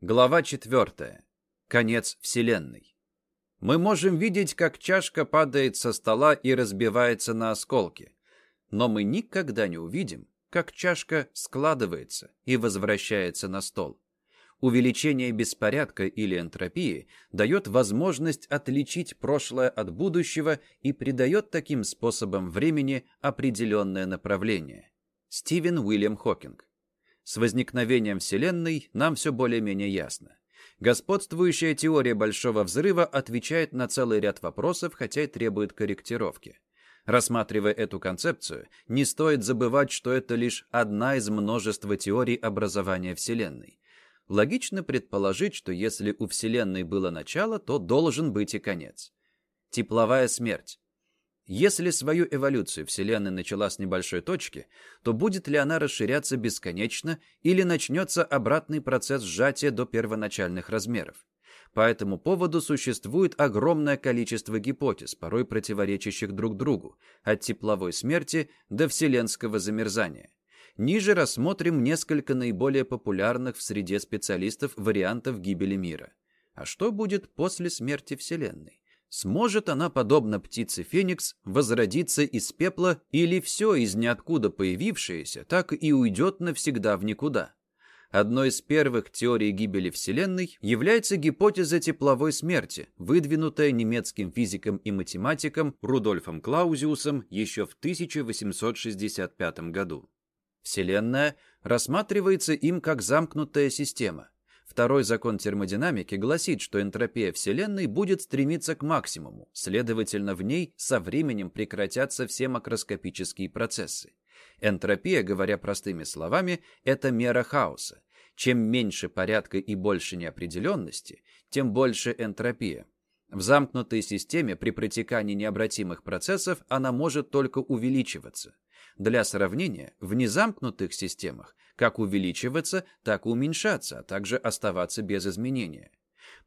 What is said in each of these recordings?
Глава 4. Конец Вселенной. Мы можем видеть, как чашка падает со стола и разбивается на осколки. Но мы никогда не увидим, как чашка складывается и возвращается на стол. Увеличение беспорядка или энтропии дает возможность отличить прошлое от будущего и придает таким способом времени определенное направление. Стивен Уильям Хокинг. С возникновением Вселенной нам все более-менее ясно. Господствующая теория Большого Взрыва отвечает на целый ряд вопросов, хотя и требует корректировки. Рассматривая эту концепцию, не стоит забывать, что это лишь одна из множества теорий образования Вселенной. Логично предположить, что если у Вселенной было начало, то должен быть и конец. Тепловая смерть. Если свою эволюцию Вселенная начала с небольшой точки, то будет ли она расширяться бесконечно или начнется обратный процесс сжатия до первоначальных размеров? По этому поводу существует огромное количество гипотез, порой противоречащих друг другу, от тепловой смерти до вселенского замерзания. Ниже рассмотрим несколько наиболее популярных в среде специалистов вариантов гибели мира. А что будет после смерти Вселенной? Сможет она, подобно птице Феникс, возродиться из пепла или все из ниоткуда появившееся так и уйдет навсегда в никуда? Одной из первых теорий гибели Вселенной является гипотеза тепловой смерти, выдвинутая немецким физиком и математиком Рудольфом Клаузиусом еще в 1865 году. Вселенная рассматривается им как замкнутая система – Второй закон термодинамики гласит, что энтропия Вселенной будет стремиться к максимуму, следовательно, в ней со временем прекратятся все макроскопические процессы. Энтропия, говоря простыми словами, это мера хаоса. Чем меньше порядка и больше неопределенности, тем больше энтропия. В замкнутой системе при протекании необратимых процессов она может только увеличиваться. Для сравнения, в незамкнутых системах как увеличиваться, так и уменьшаться, а также оставаться без изменения.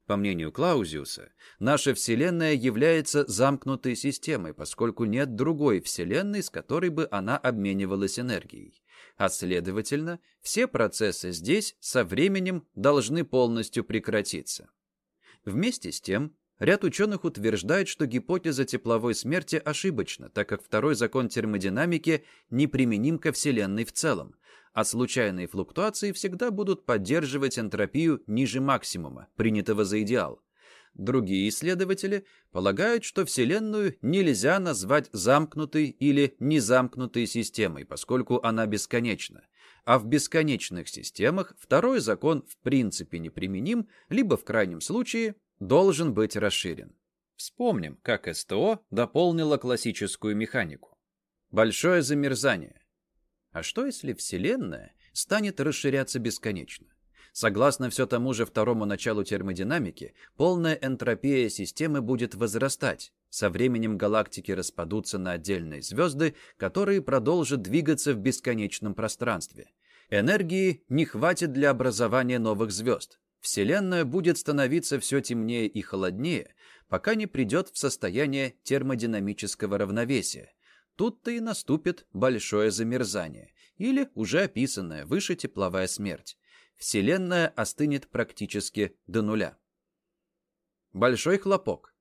По мнению Клаузиуса, наша Вселенная является замкнутой системой, поскольку нет другой Вселенной, с которой бы она обменивалась энергией. А следовательно, все процессы здесь со временем должны полностью прекратиться. Вместе с тем, Ряд ученых утверждает, что гипотеза тепловой смерти ошибочна, так как второй закон термодинамики неприменим ко Вселенной в целом, а случайные флуктуации всегда будут поддерживать энтропию ниже максимума, принятого за идеал. Другие исследователи полагают, что Вселенную нельзя назвать замкнутой или незамкнутой системой, поскольку она бесконечна. А в бесконечных системах второй закон в принципе неприменим, либо в крайнем случае должен быть расширен. Вспомним, как СТО дополнило классическую механику. Большое замерзание. А что если Вселенная станет расширяться бесконечно? Согласно все тому же второму началу термодинамики, полная энтропия системы будет возрастать. Со временем галактики распадутся на отдельные звезды, которые продолжат двигаться в бесконечном пространстве. Энергии не хватит для образования новых звезд. Вселенная будет становиться все темнее и холоднее, пока не придет в состояние термодинамического равновесия. Тут-то и наступит большое замерзание, или уже описанная выше тепловая смерть. Вселенная остынет практически до нуля. Большой хлопок.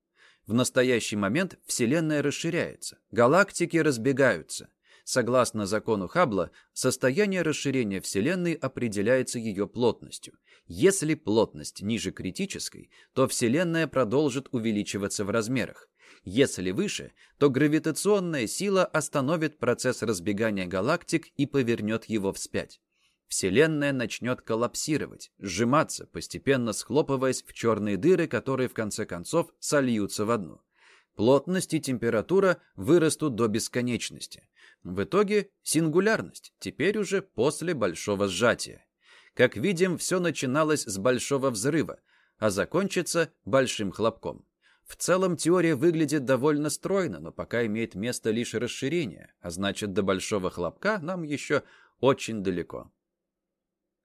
В настоящий момент Вселенная расширяется, галактики разбегаются. Согласно закону Хаббла, состояние расширения Вселенной определяется ее плотностью – если плотность ниже критической, то Вселенная продолжит увеличиваться в размерах. Если выше, то гравитационная сила остановит процесс разбегания галактик и повернет его вспять. Вселенная начнет коллапсировать, сжиматься, постепенно схлопываясь в черные дыры, которые в конце концов сольются в одну. Плотность и температура вырастут до бесконечности. В итоге сингулярность, теперь уже после большого сжатия. Как видим, все начиналось с большого взрыва, а закончится большим хлопком. В целом теория выглядит довольно стройно, но пока имеет место лишь расширение, а значит до большого хлопка нам еще очень далеко.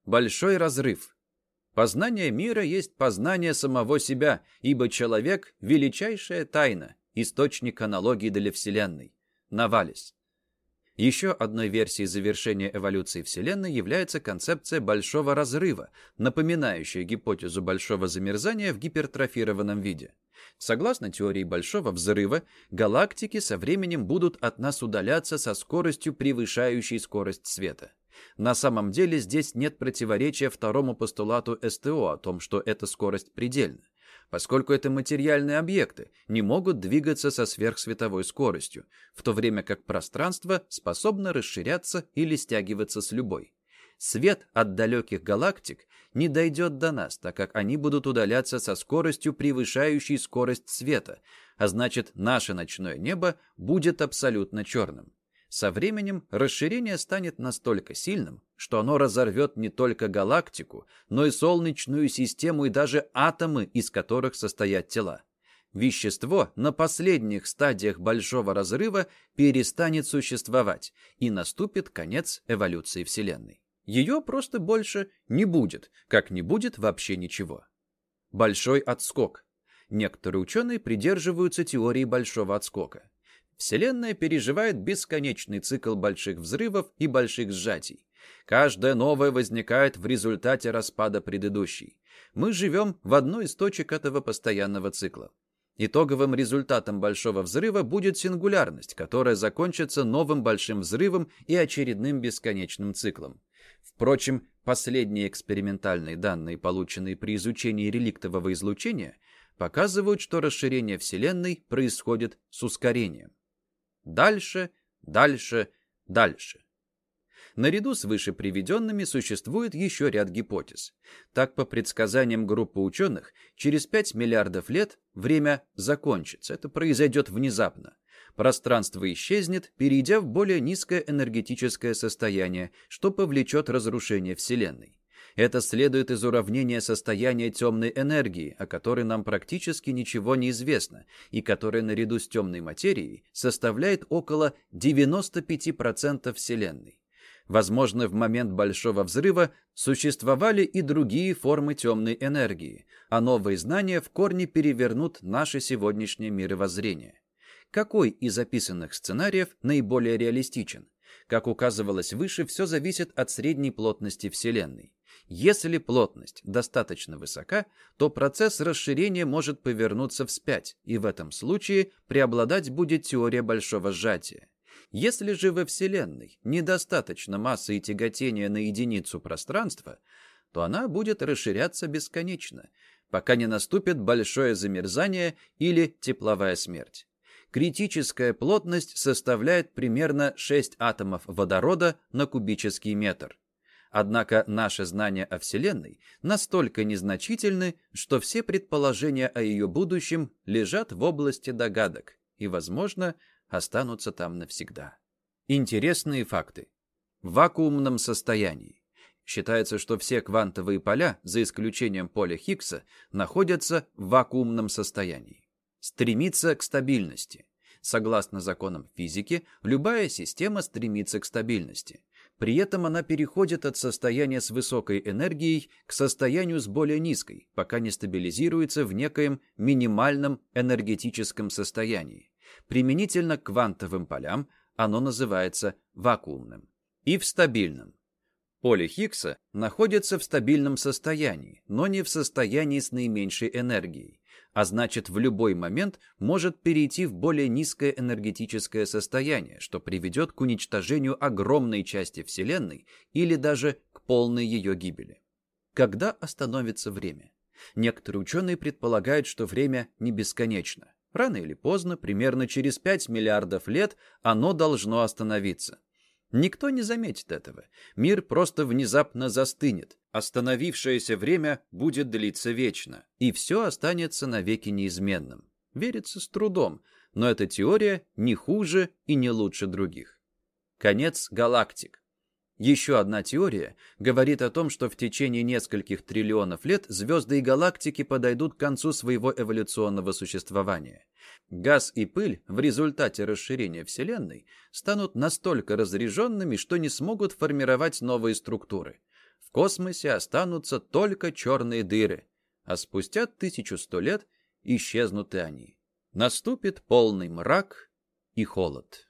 Большой разрыв. Познание мира есть познание самого себя, ибо человек – величайшая тайна, источник аналогии для Вселенной. Навалис. Еще одной версией завершения эволюции Вселенной является концепция большого разрыва, напоминающая гипотезу большого замерзания в гипертрофированном виде. Согласно теории большого взрыва, галактики со временем будут от нас удаляться со скоростью, превышающей скорость света. На самом деле здесь нет противоречия второму постулату СТО о том, что эта скорость предельна поскольку это материальные объекты, не могут двигаться со сверхсветовой скоростью, в то время как пространство способно расширяться или стягиваться с любой. Свет от далеких галактик не дойдет до нас, так как они будут удаляться со скоростью, превышающей скорость света, а значит, наше ночное небо будет абсолютно черным. Со временем расширение станет настолько сильным, что оно разорвет не только галактику, но и Солнечную систему и даже атомы, из которых состоят тела. Вещество на последних стадиях Большого Разрыва перестанет существовать, и наступит конец эволюции Вселенной. Ее просто больше не будет, как не будет вообще ничего. Большой отскок. Некоторые ученые придерживаются теории большого отскока. Вселенная переживает бесконечный цикл больших взрывов и больших сжатий. Каждое новое возникает в результате распада предыдущей. Мы живем в одной из точек этого постоянного цикла. Итоговым результатом большого взрыва будет сингулярность, которая закончится новым большим взрывом и очередным бесконечным циклом. Впрочем, последние экспериментальные данные, полученные при изучении реликтового излучения, показывают, что расширение Вселенной происходит с ускорением. Дальше, дальше, дальше. Наряду с выше приведенными существует еще ряд гипотез. Так, по предсказаниям группы ученых, через 5 миллиардов лет время закончится. Это произойдет внезапно. Пространство исчезнет, перейдя в более низкое энергетическое состояние, что повлечет разрушение Вселенной. Это следует из уравнения состояния темной энергии, о которой нам практически ничего не известно, и которая наряду с темной материей составляет около 95% Вселенной. Возможно, в момент Большого Взрыва существовали и другие формы темной энергии, а новые знания в корне перевернут наше сегодняшнее мировоззрение. Какой из описанных сценариев наиболее реалистичен? Как указывалось выше, все зависит от средней плотности Вселенной. Если плотность достаточно высока, то процесс расширения может повернуться вспять, и в этом случае преобладать будет теория большого сжатия. Если же во Вселенной недостаточно массы и тяготения на единицу пространства, то она будет расширяться бесконечно, пока не наступит большое замерзание или тепловая смерть. Критическая плотность составляет примерно 6 атомов водорода на кубический метр. Однако наши знания о Вселенной настолько незначительны, что все предположения о ее будущем лежат в области догадок и, возможно, останутся там навсегда. Интересные факты. В вакуумном состоянии. Считается, что все квантовые поля, за исключением поля Хиггса, находятся в вакуумном состоянии. Стремится к стабильности. Согласно законам физики, любая система стремится к стабильности. При этом она переходит от состояния с высокой энергией к состоянию с более низкой, пока не стабилизируется в некоем минимальном энергетическом состоянии. Применительно к квантовым полям оно называется вакуумным. И в стабильном. Поле Хиггса находится в стабильном состоянии, но не в состоянии с наименьшей энергией а значит в любой момент может перейти в более низкое энергетическое состояние, что приведет к уничтожению огромной части Вселенной или даже к полной ее гибели. Когда остановится время? Некоторые ученые предполагают, что время не бесконечно. Рано или поздно, примерно через 5 миллиардов лет, оно должно остановиться. Никто не заметит этого. Мир просто внезапно застынет. Остановившееся время будет длиться вечно. И все останется навеки неизменным. Верится с трудом, но эта теория не хуже и не лучше других. Конец галактик. Еще одна теория говорит о том, что в течение нескольких триллионов лет звезды и галактики подойдут к концу своего эволюционного существования. Газ и пыль в результате расширения Вселенной станут настолько разряженными, что не смогут формировать новые структуры. В космосе останутся только черные дыры, а спустя 1100 лет исчезнут и они. Наступит полный мрак и холод.